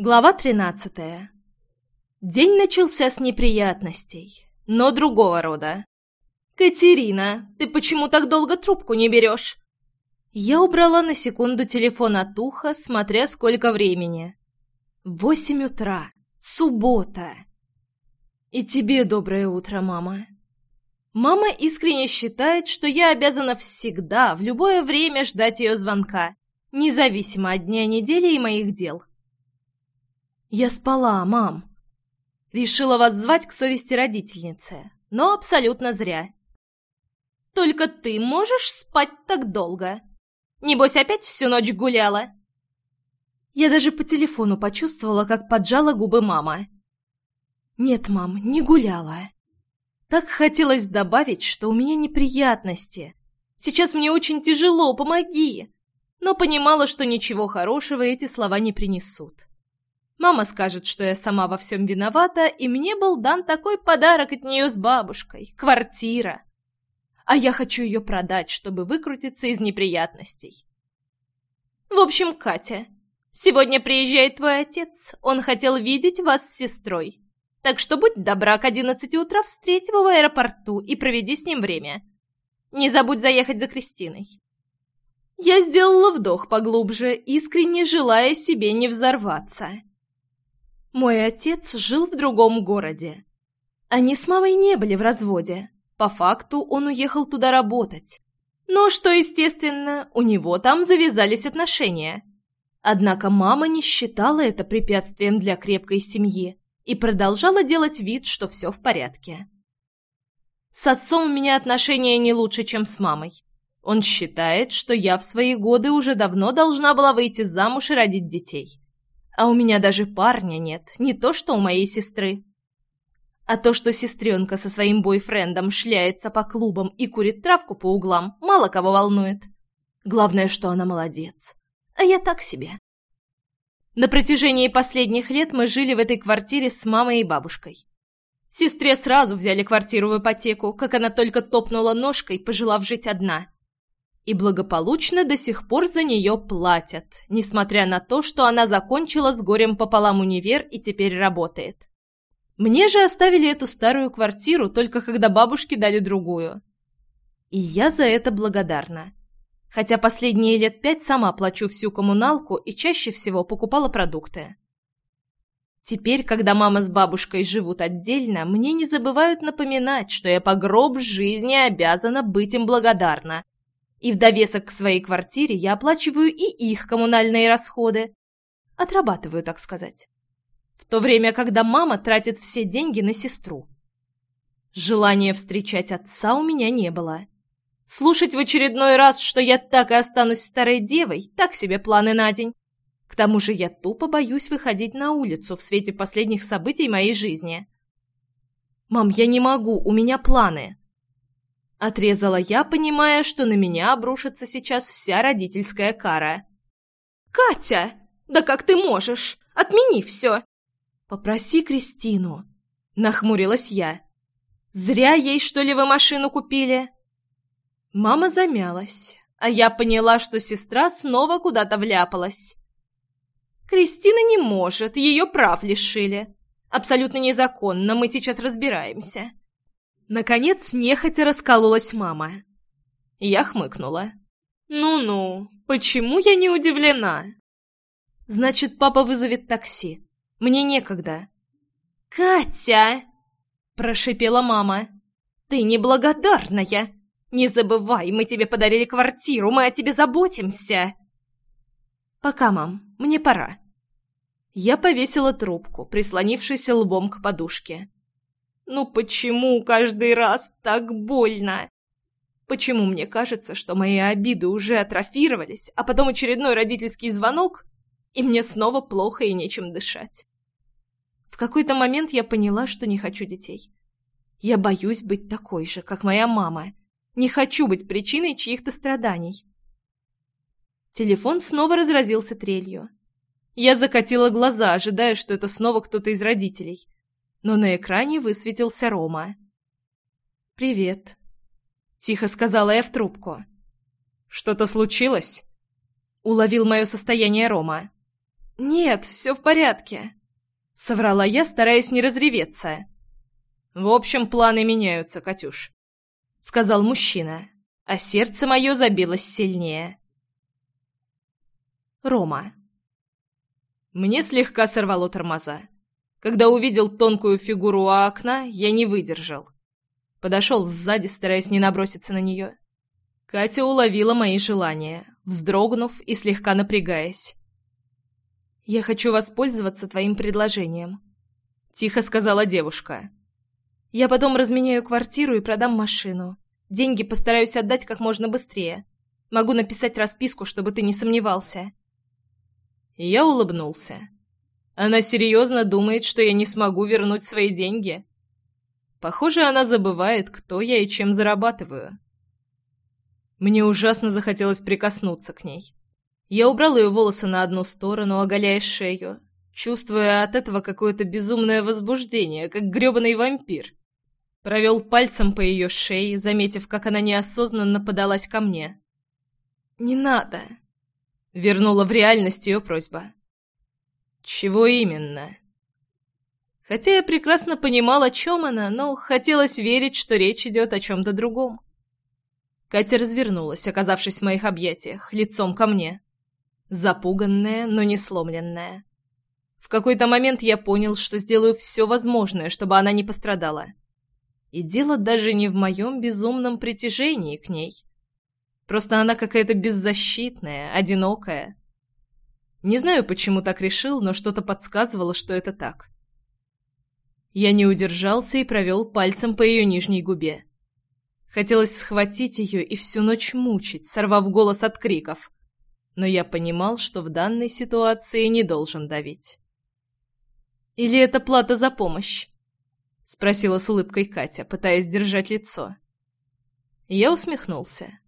Глава тринадцатая. День начался с неприятностей, но другого рода. «Катерина, ты почему так долго трубку не берешь?» Я убрала на секунду телефон от уха, смотря сколько времени. Восемь утра. Суббота. И тебе доброе утро, мама. Мама искренне считает, что я обязана всегда, в любое время ждать ее звонка, независимо от дня недели и моих дел. «Я спала, мам!» Решила вас звать к совести родительницы, но абсолютно зря. «Только ты можешь спать так долго? Небось, опять всю ночь гуляла?» Я даже по телефону почувствовала, как поджала губы мама. «Нет, мам, не гуляла. Так хотелось добавить, что у меня неприятности. Сейчас мне очень тяжело, помоги!» Но понимала, что ничего хорошего эти слова не принесут. Мама скажет, что я сама во всем виновата, и мне был дан такой подарок от нее с бабушкой — квартира. А я хочу ее продать, чтобы выкрутиться из неприятностей. В общем, Катя, сегодня приезжает твой отец. Он хотел видеть вас с сестрой. Так что будь добра к одиннадцати утра встреть его в аэропорту и проведи с ним время. Не забудь заехать за Кристиной. Я сделала вдох поглубже, искренне желая себе не взорваться. Мой отец жил в другом городе. Они с мамой не были в разводе. По факту он уехал туда работать. Но, что естественно, у него там завязались отношения. Однако мама не считала это препятствием для крепкой семьи и продолжала делать вид, что все в порядке. С отцом у меня отношения не лучше, чем с мамой. Он считает, что я в свои годы уже давно должна была выйти замуж и родить детей. А у меня даже парня нет, не то что у моей сестры. А то, что сестренка со своим бойфрендом шляется по клубам и курит травку по углам, мало кого волнует. Главное, что она молодец. А я так себе. На протяжении последних лет мы жили в этой квартире с мамой и бабушкой. Сестре сразу взяли квартиру в ипотеку, как она только топнула ножкой, пожелав жить одна и благополучно до сих пор за нее платят, несмотря на то, что она закончила с горем пополам универ и теперь работает. Мне же оставили эту старую квартиру только когда бабушки дали другую. И я за это благодарна. Хотя последние лет пять сама плачу всю коммуналку и чаще всего покупала продукты. Теперь, когда мама с бабушкой живут отдельно, мне не забывают напоминать, что я по гроб жизни обязана быть им благодарна и в довесок к своей квартире я оплачиваю и их коммунальные расходы. Отрабатываю, так сказать. В то время, когда мама тратит все деньги на сестру. Желания встречать отца у меня не было. Слушать в очередной раз, что я так и останусь старой девой, так себе планы на день. К тому же я тупо боюсь выходить на улицу в свете последних событий моей жизни. «Мам, я не могу, у меня планы», Отрезала я, понимая, что на меня обрушится сейчас вся родительская кара. «Катя! Да как ты можешь? Отмени все!» «Попроси Кристину!» — нахмурилась я. «Зря ей, что ли, вы машину купили?» Мама замялась, а я поняла, что сестра снова куда-то вляпалась. «Кристина не может, ее прав лишили. Абсолютно незаконно, мы сейчас разбираемся. Наконец, нехотя раскололась мама. Я хмыкнула. «Ну-ну, почему я не удивлена?» «Значит, папа вызовет такси. Мне некогда». «Катя!» – прошипела мама. «Ты неблагодарная! Не забывай, мы тебе подарили квартиру, мы о тебе заботимся!» «Пока, мам, мне пора». Я повесила трубку, прислонившись лбом к подушке. Ну почему каждый раз так больно? Почему мне кажется, что мои обиды уже атрофировались, а потом очередной родительский звонок, и мне снова плохо и нечем дышать? В какой-то момент я поняла, что не хочу детей. Я боюсь быть такой же, как моя мама. Не хочу быть причиной чьих-то страданий. Телефон снова разразился трелью. Я закатила глаза, ожидая, что это снова кто-то из родителей но на экране высветился Рома. «Привет», — тихо сказала я в трубку. «Что-то случилось?» — уловил мое состояние Рома. «Нет, все в порядке», — соврала я, стараясь не разреветься. «В общем, планы меняются, Катюш», — сказал мужчина, а сердце мое забилось сильнее. Рома. Мне слегка сорвало тормоза. Когда увидел тонкую фигуру у окна, я не выдержал. Подошел сзади, стараясь не наброситься на нее. Катя уловила мои желания, вздрогнув и слегка напрягаясь. «Я хочу воспользоваться твоим предложением», — тихо сказала девушка. «Я потом разменяю квартиру и продам машину. Деньги постараюсь отдать как можно быстрее. Могу написать расписку, чтобы ты не сомневался». Я улыбнулся. Она серьезно думает, что я не смогу вернуть свои деньги? Похоже, она забывает, кто я и чем зарабатываю. Мне ужасно захотелось прикоснуться к ней. Я убрал ее волосы на одну сторону, оголяя шею, чувствуя от этого какое-то безумное возбуждение, как грёбаный вампир. Провел пальцем по ее шее, заметив, как она неосознанно подалась ко мне. «Не надо!» Вернула в реальность ее просьба. «Чего именно?» Хотя я прекрасно понимал, о чем она, но хотелось верить, что речь идет о чем-то другом. Катя развернулась, оказавшись в моих объятиях, лицом ко мне. Запуганная, но не сломленная. В какой-то момент я понял, что сделаю все возможное, чтобы она не пострадала. И дело даже не в моем безумном притяжении к ней. Просто она какая-то беззащитная, одинокая. Не знаю, почему так решил, но что-то подсказывало, что это так. Я не удержался и провел пальцем по ее нижней губе. Хотелось схватить ее и всю ночь мучить, сорвав голос от криков. Но я понимал, что в данной ситуации не должен давить. «Или это плата за помощь?» — спросила с улыбкой Катя, пытаясь держать лицо. Я усмехнулся.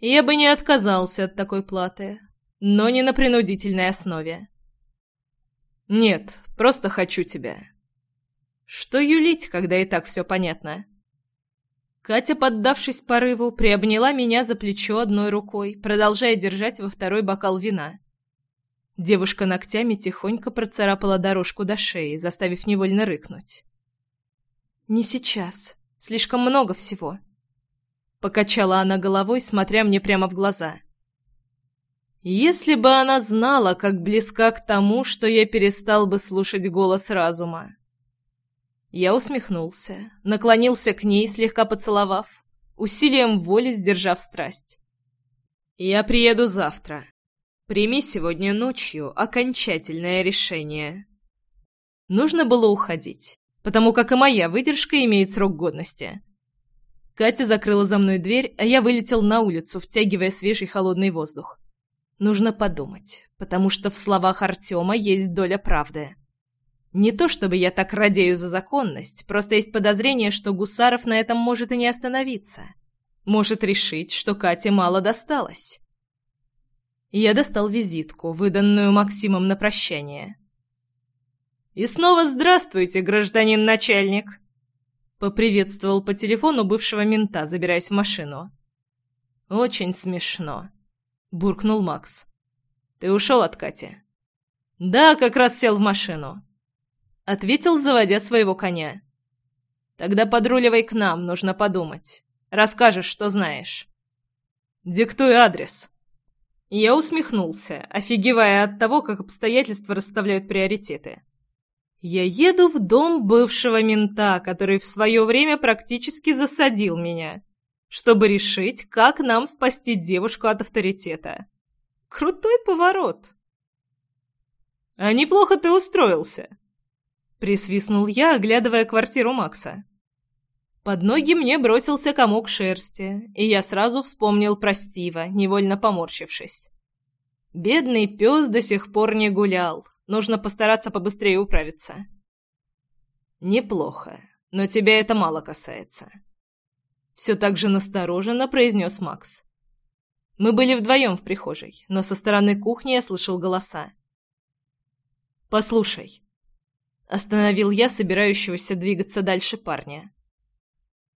Я бы не отказался от такой платы, но не на принудительной основе. «Нет, просто хочу тебя». Что юлить, когда и так все понятно? Катя, поддавшись порыву, приобняла меня за плечо одной рукой, продолжая держать во второй бокал вина. Девушка ногтями тихонько процарапала дорожку до шеи, заставив невольно рыкнуть. «Не сейчас. Слишком много всего». Покачала она головой, смотря мне прямо в глаза. «Если бы она знала, как близка к тому, что я перестал бы слушать голос разума». Я усмехнулся, наклонился к ней, слегка поцеловав, усилием воли сдержав страсть. «Я приеду завтра. Прими сегодня ночью окончательное решение». Нужно было уходить, потому как и моя выдержка имеет срок годности. Катя закрыла за мной дверь, а я вылетел на улицу, втягивая свежий холодный воздух. Нужно подумать, потому что в словах Артема есть доля правды. Не то чтобы я так радею за законность, просто есть подозрение, что Гусаров на этом может и не остановиться. Может решить, что Кате мало досталось. Я достал визитку, выданную Максимом на прощание. «И снова здравствуйте, гражданин начальник!» Поприветствовал по телефону бывшего мента, забираясь в машину. «Очень смешно», — буркнул Макс. «Ты ушел от Кати?» «Да, как раз сел в машину. — ответил, заводя своего коня. «Тогда подруливай к нам, нужно подумать. Расскажешь, что знаешь». «Диктуй адрес». Я усмехнулся, офигевая от того, как обстоятельства расставляют приоритеты. Я еду в дом бывшего мента, который в свое время практически засадил меня, чтобы решить, как нам спасти девушку от авторитета. Крутой поворот. «А неплохо ты устроился», Присвистнул я, оглядывая квартиру Макса. Под ноги мне бросился комок шерсти, и я сразу вспомнил про Стива, невольно поморщившись. Бедный пес до сих пор не гулял. Нужно постараться побыстрее управиться. «Неплохо, но тебя это мало касается», — все так же настороженно произнес Макс. Мы были вдвоем в прихожей, но со стороны кухни я слышал голоса. «Послушай», Остановил я собирающегося двигаться дальше парня.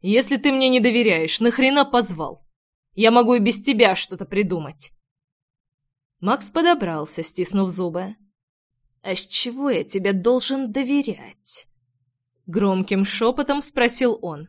«Если ты мне не доверяешь, нахрена позвал? Я могу и без тебя что-то придумать». Макс подобрался, стиснув зубы. «А с чего я тебе должен доверять?» Громким шепотом спросил он.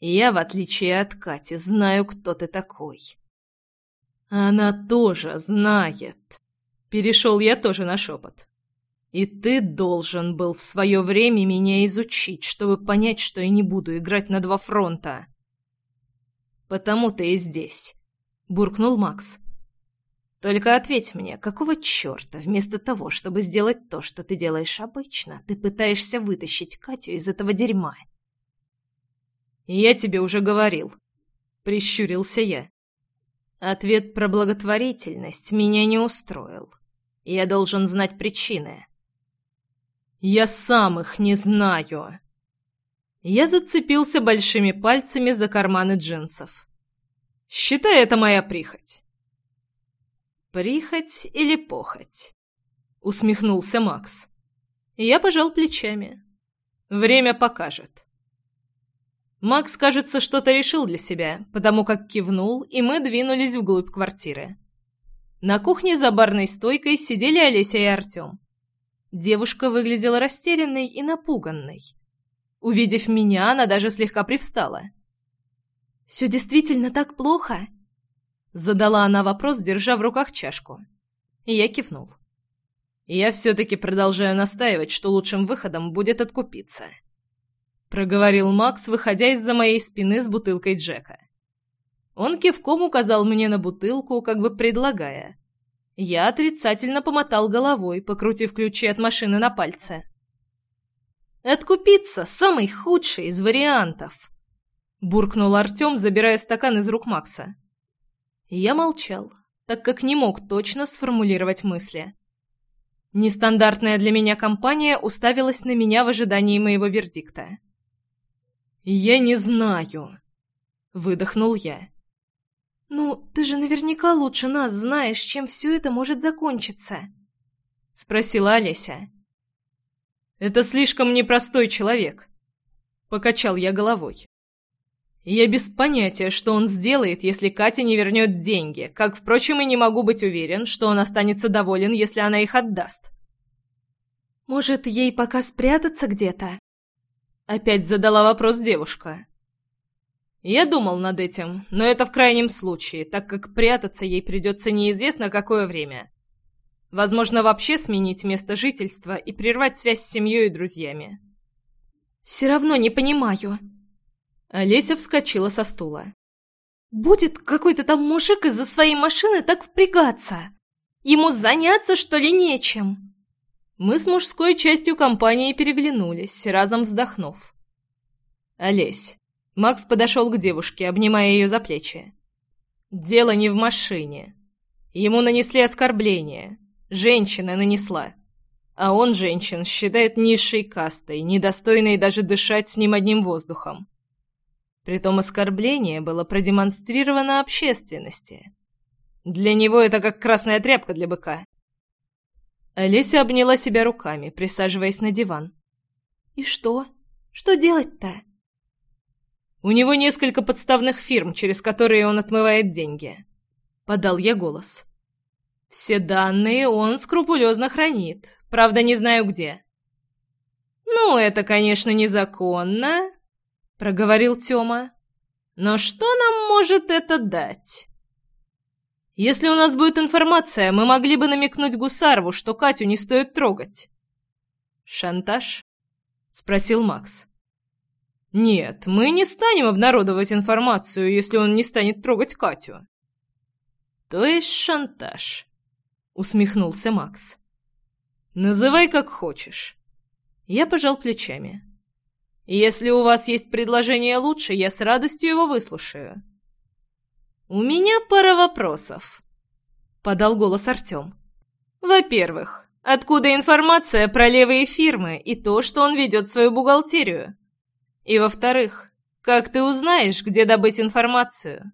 «Я, в отличие от Кати, знаю, кто ты такой». «Она тоже знает». Перешел я тоже на шепот. «И ты должен был в свое время меня изучить, чтобы понять, что я не буду играть на два фронта». «Потому ты и здесь», — буркнул Макс. Только ответь мне, какого черта, вместо того, чтобы сделать то, что ты делаешь обычно, ты пытаешься вытащить Катю из этого дерьма? Я тебе уже говорил. Прищурился я. Ответ про благотворительность меня не устроил. Я должен знать причины. Я сам их не знаю. Я зацепился большими пальцами за карманы джинсов. Считай это моя прихоть. «Прихоть или похоть?» — усмехнулся Макс. Я пожал плечами. «Время покажет». Макс, кажется, что-то решил для себя, потому как кивнул, и мы двинулись вглубь квартиры. На кухне за барной стойкой сидели Олеся и Артем. Девушка выглядела растерянной и напуганной. Увидев меня, она даже слегка привстала. «Все действительно так плохо?» Задала она вопрос, держа в руках чашку. И я кивнул. «Я все-таки продолжаю настаивать, что лучшим выходом будет откупиться», — проговорил Макс, выходя из-за моей спины с бутылкой Джека. Он кивком указал мне на бутылку, как бы предлагая. Я отрицательно помотал головой, покрутив ключи от машины на пальце. «Откупиться — самый худший из вариантов», — буркнул Артем, забирая стакан из рук Макса. Я молчал, так как не мог точно сформулировать мысли. Нестандартная для меня компания уставилась на меня в ожидании моего вердикта. «Я не знаю», — выдохнул я. «Ну, ты же наверняка лучше нас знаешь, чем все это может закончиться», — спросила Олеся. «Это слишком непростой человек», — покачал я головой. Я без понятия, что он сделает, если Катя не вернет деньги, как, впрочем, и не могу быть уверен, что он останется доволен, если она их отдаст. «Может, ей пока спрятаться где-то?» Опять задала вопрос девушка. Я думал над этим, но это в крайнем случае, так как прятаться ей придется неизвестно какое время. Возможно, вообще сменить место жительства и прервать связь с семьей и друзьями. «Все равно не понимаю», Олеся вскочила со стула. «Будет какой-то там мужик из-за своей машины так впрягаться? Ему заняться, что ли, нечем?» Мы с мужской частью компании переглянулись, разом вздохнув. «Олесь». Макс подошел к девушке, обнимая ее за плечи. «Дело не в машине. Ему нанесли оскорбление. Женщина нанесла. А он женщин считает низшей кастой, недостойной даже дышать с ним одним воздухом. Притом оскорбление было продемонстрировано общественности. Для него это как красная тряпка для быка. Олеся обняла себя руками, присаживаясь на диван. «И что? Что делать-то?» «У него несколько подставных фирм, через которые он отмывает деньги», — подал я голос. «Все данные он скрупулезно хранит, правда, не знаю где». «Ну, это, конечно, незаконно», — проговорил Тёма. «Но что нам может это дать?» «Если у нас будет информация, мы могли бы намекнуть Гусарову, что Катю не стоит трогать». «Шантаж?» — спросил Макс. «Нет, мы не станем обнародовать информацию, если он не станет трогать Катю». «То есть шантаж?» — усмехнулся Макс. «Называй как хочешь». Я пожал плечами. Если у вас есть предложение лучше, я с радостью его выслушаю. У меня пара вопросов, подал голос Артем. Во-первых, откуда информация про левые фирмы и то, что он ведет свою бухгалтерию? И во-вторых, как ты узнаешь, где добыть информацию?